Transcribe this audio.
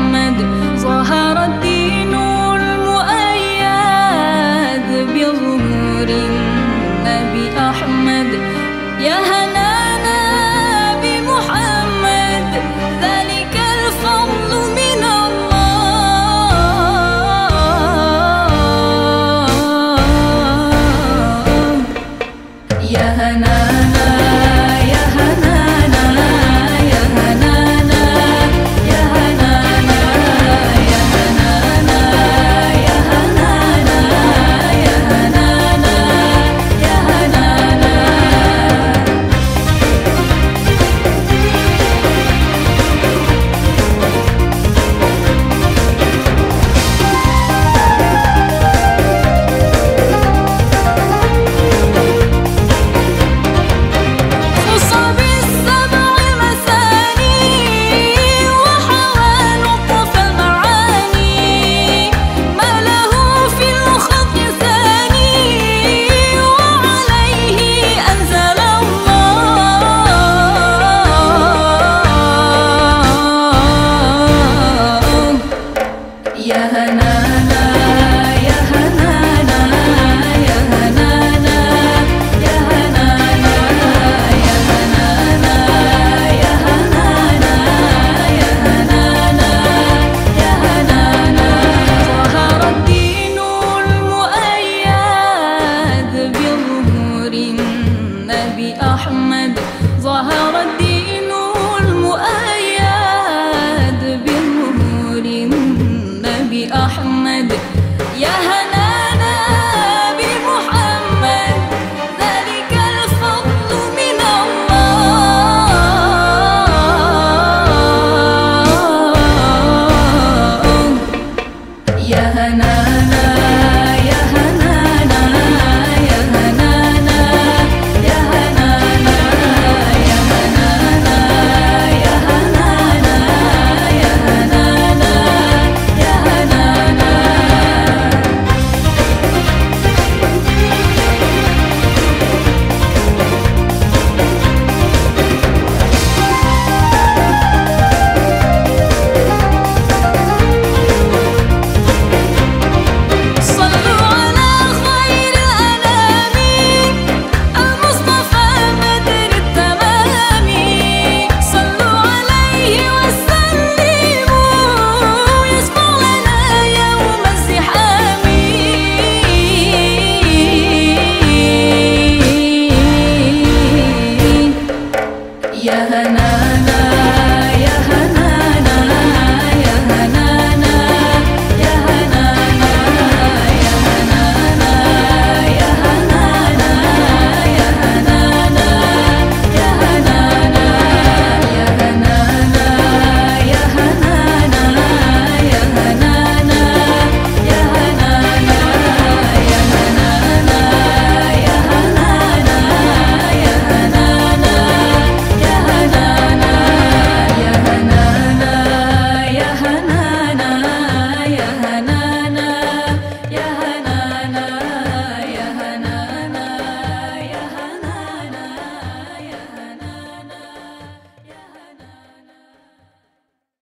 محمد ظهر الدين المؤيد بظهور النبي أحمد. يا هنانا بمحمد ذلك الفضل من الله. يا هنانا